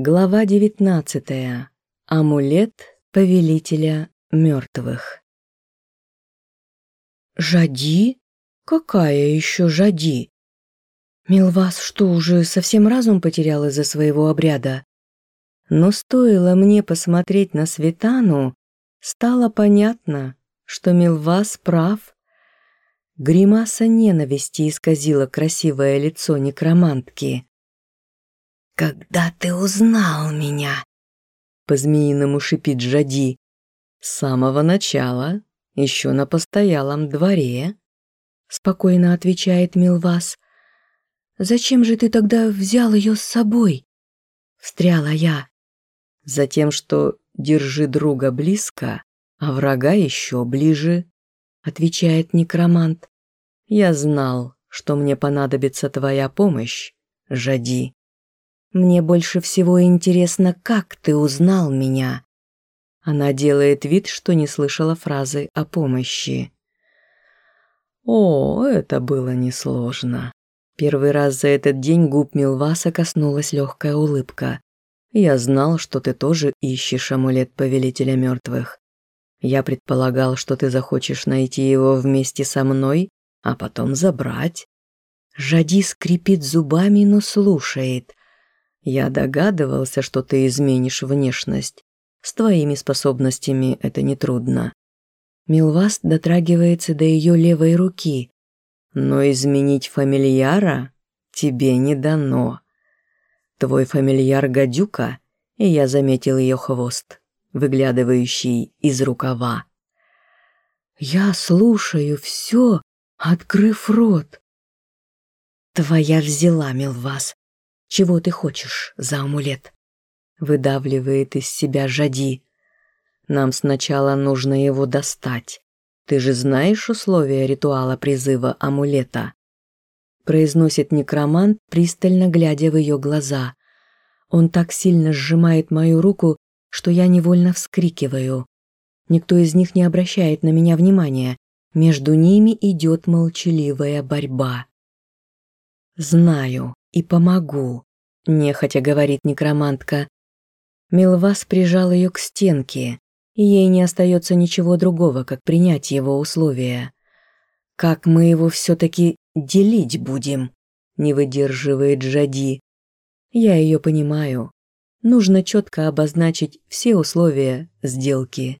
Глава 19. Амулет повелителя мертвых. Жади? Какая еще жади? Милвас что, уже совсем разум потерял из-за своего обряда? Но стоило мне посмотреть на Светану, стало понятно, что Милвас прав. Гримаса ненависти исказила красивое лицо некромантки. «Когда ты узнал меня?» По-змеиному шипит Жади. «С самого начала, еще на постоялом дворе», спокойно отвечает Милвас. «Зачем же ты тогда взял ее с собой?» Встряла я. «Затем, что держи друга близко, а врага еще ближе», отвечает некромант. «Я знал, что мне понадобится твоя помощь, Жади». Мне больше всего интересно, как ты узнал меня. Она делает вид, что не слышала фразы о помощи. О, это было несложно. Первый раз за этот день губ Милваса коснулась легкая улыбка. Я знал, что ты тоже ищешь амулет Повелителя Мертвых. Я предполагал, что ты захочешь найти его вместе со мной, а потом забрать. Жади скрипит зубами, но слушает. Я догадывался, что ты изменишь внешность. С твоими способностями это нетрудно. Милваст дотрагивается до ее левой руки. Но изменить фамильяра тебе не дано. Твой фамильяр гадюка, и я заметил ее хвост, выглядывающий из рукава. Я слушаю все, открыв рот. Твоя взяла, Милвас, чего ты хочешь за амулет?» Выдавливает из себя Жади. «Нам сначала нужно его достать. Ты же знаешь условия ритуала призыва амулета?» Произносит некромант, пристально глядя в ее глаза. Он так сильно сжимает мою руку, что я невольно вскрикиваю. Никто из них не обращает на меня внимания. Между ними идет молчаливая борьба. Знаю, и помогу», – нехотя говорит некромантка. Милвас прижал ее к стенке, и ей не остается ничего другого, как принять его условия. «Как мы его все-таки делить будем?» – не выдерживает Джади. «Я ее понимаю. Нужно четко обозначить все условия сделки».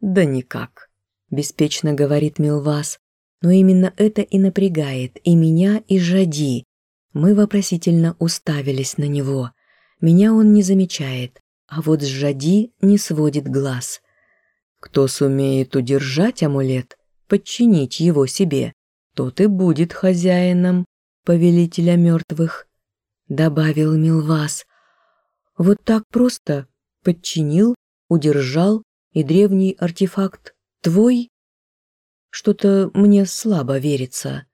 «Да никак», – беспечно говорит Милвас. Но именно это и напрягает и меня, и Жади. Мы вопросительно уставились на него. Меня он не замечает, а вот с Жади не сводит глаз. Кто сумеет удержать амулет, подчинить его себе, тот и будет хозяином повелителя мертвых, добавил Милвас. Вот так просто подчинил, удержал, и древний артефакт твой? Что-то мне слабо верится.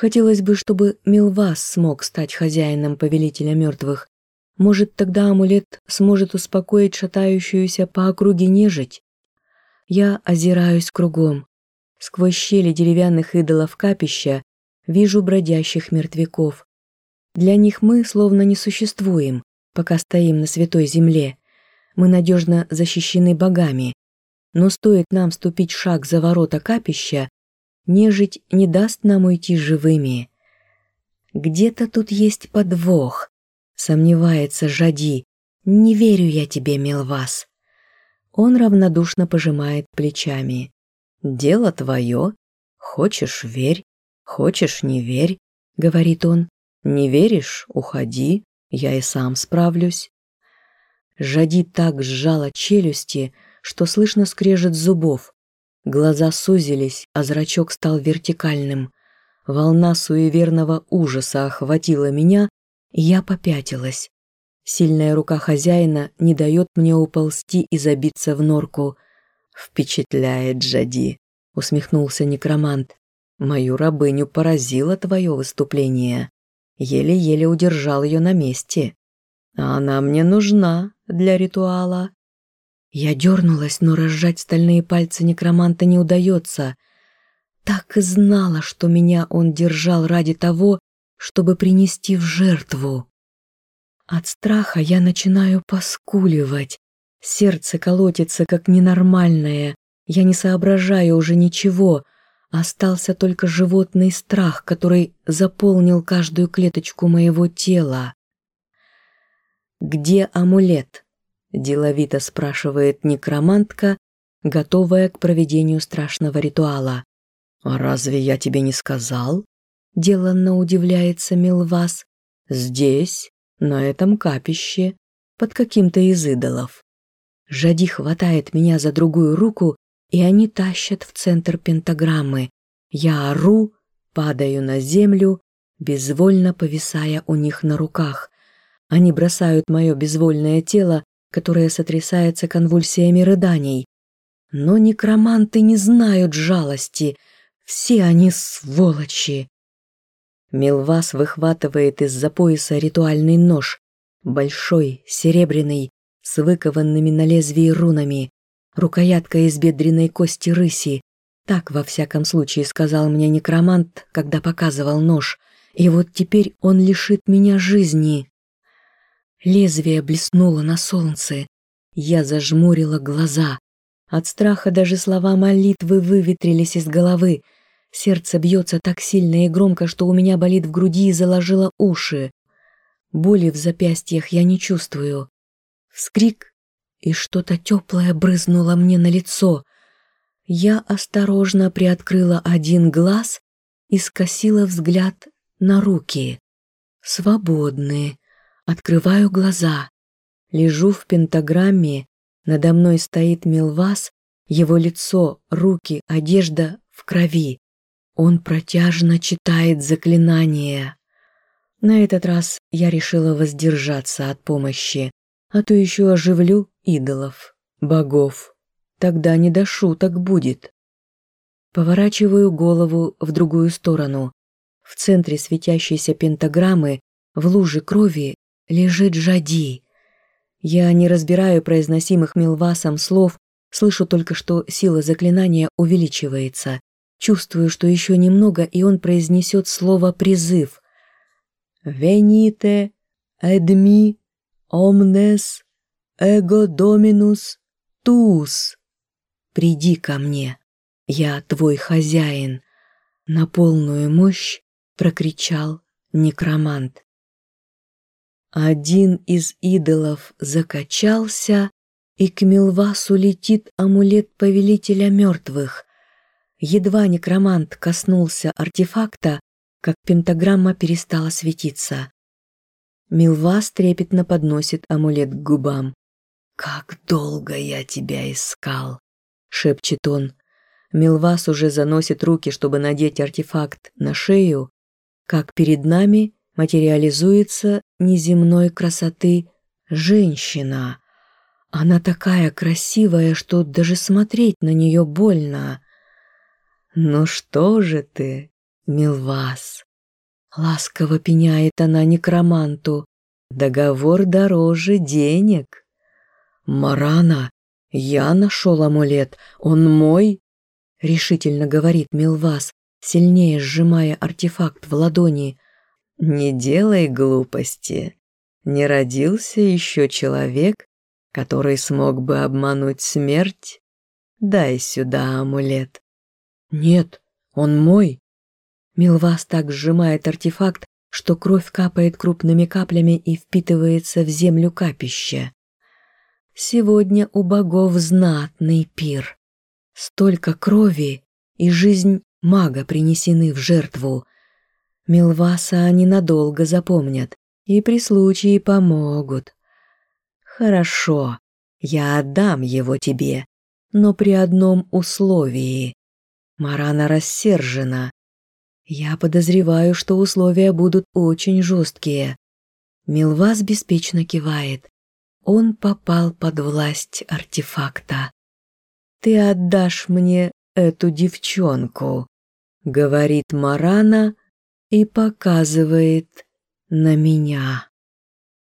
Хотелось бы, чтобы Милвас смог стать хозяином повелителя мертвых. Может, тогда амулет сможет успокоить шатающуюся по округе нежить? Я озираюсь кругом. Сквозь щели деревянных идолов капища вижу бродящих мертвяков. Для них мы словно не существуем, пока стоим на святой земле. Мы надежно защищены богами. Но стоит нам ступить шаг за ворота капища, нежить не даст нам уйти живыми. Где-то тут есть подвох, сомневается Жади. Не верю я тебе, Милвас. Он равнодушно пожимает плечами. Дело твое. Хочешь – верь, хочешь – не верь, говорит он. Не веришь – уходи, я и сам справлюсь. Жади так сжала челюсти, что слышно скрежет зубов. Глаза сузились, а зрачок стал вертикальным. Волна суеверного ужаса охватила меня, и я попятилась. Сильная рука хозяина не дает мне уползти и забиться в норку. «Впечатляет, Джади», — усмехнулся некромант. «Мою рабыню поразило твое выступление. Еле-еле удержал ее на месте. Она мне нужна для ритуала». Я дернулась, но разжать стальные пальцы некроманта не удается. Так и знала, что меня он держал ради того, чтобы принести в жертву. От страха я начинаю поскуливать. Сердце колотится как ненормальное. Я не соображаю уже ничего. Остался только животный страх, который заполнил каждую клеточку моего тела. «Где амулет?» – деловито спрашивает некромантка, готовая к проведению страшного ритуала. «А разве я тебе не сказал?» – деланно удивляется Милвас. «Здесь, на этом капище, под каким-то из идолов». Жади хватает меня за другую руку, и они тащат в центр пентаграммы. Я ору, падаю на землю, безвольно повисая у них на руках. Они бросают мое безвольное тело, которое сотрясается конвульсиями рыданий. Но некроманты не знают жалости. Все они сволочи. Милвас выхватывает из-за пояса ритуальный нож. Большой, серебряный, с выкованными на лезвии рунами. Рукоятка из бедренной кости рыси. Так, во всяком случае, сказал мне некромант, когда показывал нож. И вот теперь он лишит меня жизни. Лезвие блеснуло на солнце. Я зажмурила глаза. От страха даже слова молитвы выветрились из головы. Сердце бьется так сильно и громко, что у меня болит в груди и заложило уши. Боли в запястьях я не чувствую. Вскрик, и что-то теплое брызнуло мне на лицо. Я осторожно приоткрыла один глаз и скосила взгляд на руки. Свободные. Открываю глаза. Лежу в пентаграмме надо мной стоит Милвас, его лицо, руки, одежда в крови. Он протяжно читает заклинание. На этот раз я решила воздержаться от помощи, а то еще оживлю идолов, богов. Тогда не до шуток будет. Поворачиваю голову в другую сторону. В центре светящейся пентаграммы в луже крови лежит Жади. Я не разбираю произносимых Милвасом слов, слышу только, что сила заклинания увеличивается. Чувствую, что еще немного, и он произнесет слово «призыв». «Вените, эдми, омнес, эго доминус, тус». «Приди ко мне, я твой хозяин», — на полную мощь прокричал некромант. Один из идолов закачался, и к Милвасу летит амулет повелителя мертвых. Едва некромант коснулся артефакта, как пентаграмма перестала светиться. Милвас трепетно подносит амулет к губам. «Как долго я тебя искал!» — шепчет он. Милвас уже заносит руки, чтобы надеть артефакт на шею, как перед нами материализуется неземной красоты женщина. Она такая красивая, что даже смотреть на нее больно. «Ну что же ты, Милвас?» Ласково пеняет она некроманту. «Договор дороже денег». «Марана, я нашел амулет, он мой», — решительно говорит Милвас, сильнее сжимая артефакт в ладони. Не делай глупости. Не родился еще человек, который смог бы обмануть смерть? Дай сюда амулет. Нет, он мой. Милвас так сжимает артефакт, что кровь капает крупными каплями и впитывается в землю капища. Сегодня у богов знатный пир. Столько крови и жизнь мага принесены в жертву. Милваса они надолго запомнят и при случае помогут. Хорошо, я отдам его тебе, но при одном условии. Марана рассержена. Я подозреваю, что условия будут очень жесткие. Милвас беспечно кивает. Он попал под власть артефакта. «Ты отдашь мне эту девчонку», — говорит Марана, и показывает на меня.